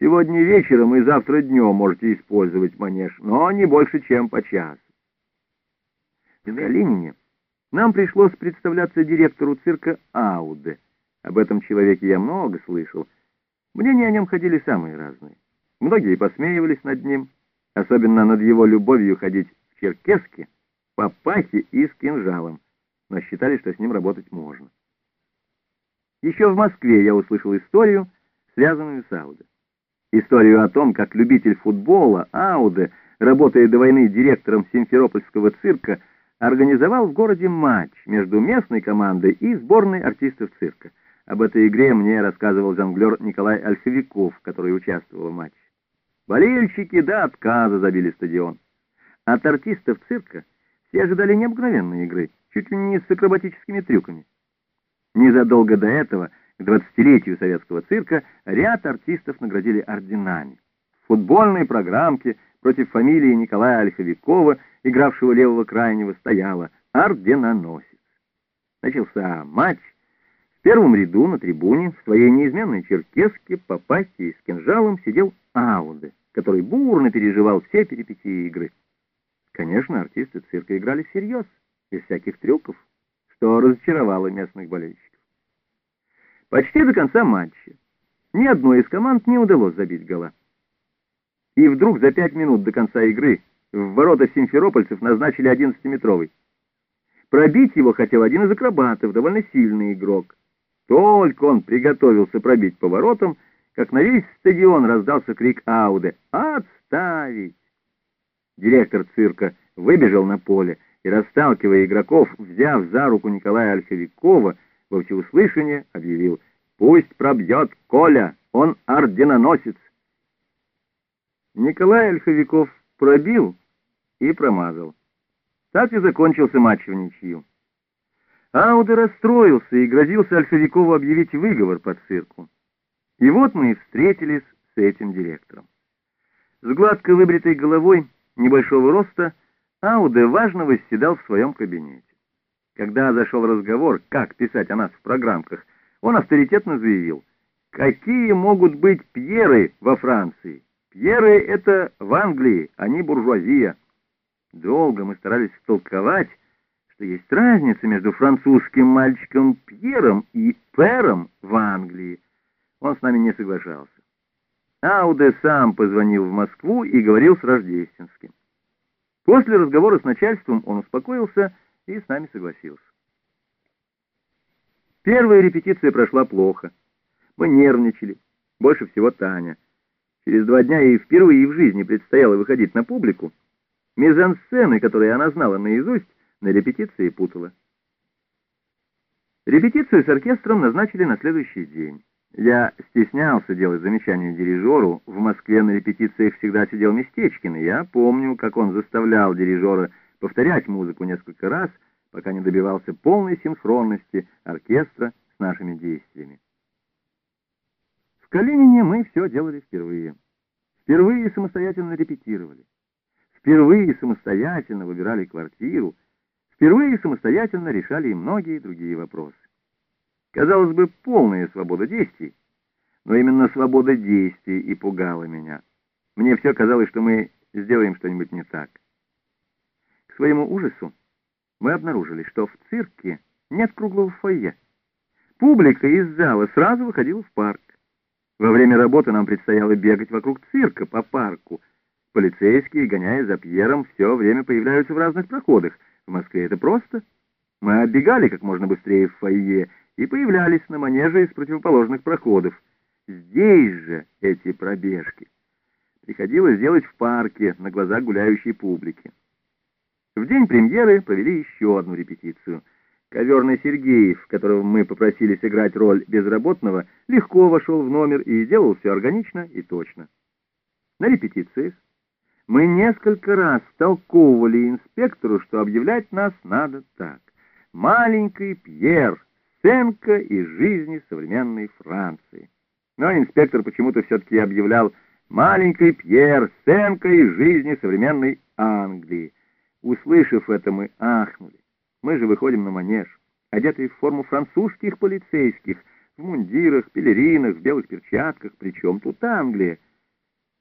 Сегодня вечером и завтра днем можете использовать манеж, но не больше, чем по часу. В Ленине нам пришлось представляться директору цирка Ауде. Об этом человеке я много слышал. Мнения о нем ходили самые разные. Многие посмеивались над ним, особенно над его любовью ходить в черкеске, папахе и с кинжалом, но считали, что с ним работать можно. Еще в Москве я услышал историю, связанную с Ауде. Историю о том, как любитель футбола Ауде, работая до войны директором Симферопольского цирка, организовал в городе матч между местной командой и сборной артистов цирка. Об этой игре мне рассказывал жонглер Николай Ольховиков, который участвовал в матче. Болельщики до отказа забили стадион. От артистов цирка все ожидали необыкновенной игры, чуть ли не с акробатическими трюками. Незадолго до этого, к двадцатилетию советского цирка, ряд артистов наградили орденами. В футбольной программке против фамилии Николая Ольховикова, игравшего левого крайнего, стояла «Орденоносец». Начался матч. В первом ряду на трибуне в своей неизменной черкеске по пасти с кинжалом сидел Ауде, который бурно переживал все перипетии игры. Конечно, артисты цирка играли всерьез, без всяких трюков, что разочаровало местных болельщиков. Почти до конца матча ни одной из команд не удалось забить гола. И вдруг за пять минут до конца игры в ворота симферопольцев назначили 11-метровый. Пробить его хотел один из акробатов, довольно сильный игрок. Только он приготовился пробить по воротам, как на весь стадион раздался крик Ауде «Отставить!». Директор цирка выбежал на поле и, расталкивая игроков, взяв за руку Николая Ольховикова, во всеуслышание объявил «Пусть пробьет Коля, он орденоносец!». Николай Ольховиков пробил и промазал. Так и закончился матч в ничью. Ауде расстроился и грозился Ольховикову объявить выговор по цирку. И вот мы и встретились с этим директором. С гладко выбритой головой, небольшого роста, Ауде важно восседал в своем кабинете. Когда зашел разговор, как писать о нас в программках, он авторитетно заявил, какие могут быть пьеры во Франции. Пьеры — это в Англии, они буржуазия. Долго мы старались толковать, что есть разница между французским мальчиком Пьером и Пером в Англии. Он с нами не соглашался. Ауде сам позвонил в Москву и говорил с Рождественским. После разговора с начальством он успокоился и с нами согласился. Первая репетиция прошла плохо. Мы нервничали, больше всего Таня. Через два дня ей впервые в жизни предстояло выходить на публику. Мизансцены, которые она знала наизусть, на репетиции путала. Репетицию с оркестром назначили на следующий день. Я стеснялся делать замечания дирижеру. В Москве на репетициях всегда сидел Местечкин, я помню, как он заставлял дирижера повторять музыку несколько раз, пока не добивался полной синхронности оркестра с нашими действиями. В Калинине мы все делали впервые. Впервые самостоятельно репетировали. Впервые самостоятельно выбирали квартиру. Впервые самостоятельно решали и многие другие вопросы. Казалось бы, полная свобода действий, но именно свобода действий и пугала меня. Мне все казалось, что мы сделаем что-нибудь не так. Своему ужасу мы обнаружили, что в цирке нет круглого фойе. Публика из зала сразу выходила в парк. Во время работы нам предстояло бегать вокруг цирка по парку. Полицейские, гоняя за Пьером, все время появляются в разных проходах. В Москве это просто. Мы оббегали как можно быстрее в фойе и появлялись на манеже из противоположных проходов. Здесь же эти пробежки приходилось делать в парке на глазах гуляющей публики. В день премьеры провели еще одну репетицию — Коверный Сергеев, которого мы попросили сыграть роль безработного, легко вошел в номер и сделал все органично и точно. На репетициях мы несколько раз толковывали инспектору, что объявлять нас надо так. «Маленький Пьер. Сценка из жизни современной Франции». Но инспектор почему-то все-таки объявлял «Маленький Пьер. Сценка из жизни современной Англии». Услышав это, мы ахнули. Мы же выходим на манеж, одетые в форму французских полицейских, в мундирах, пелеринах, в белых перчатках, причем тут Англия.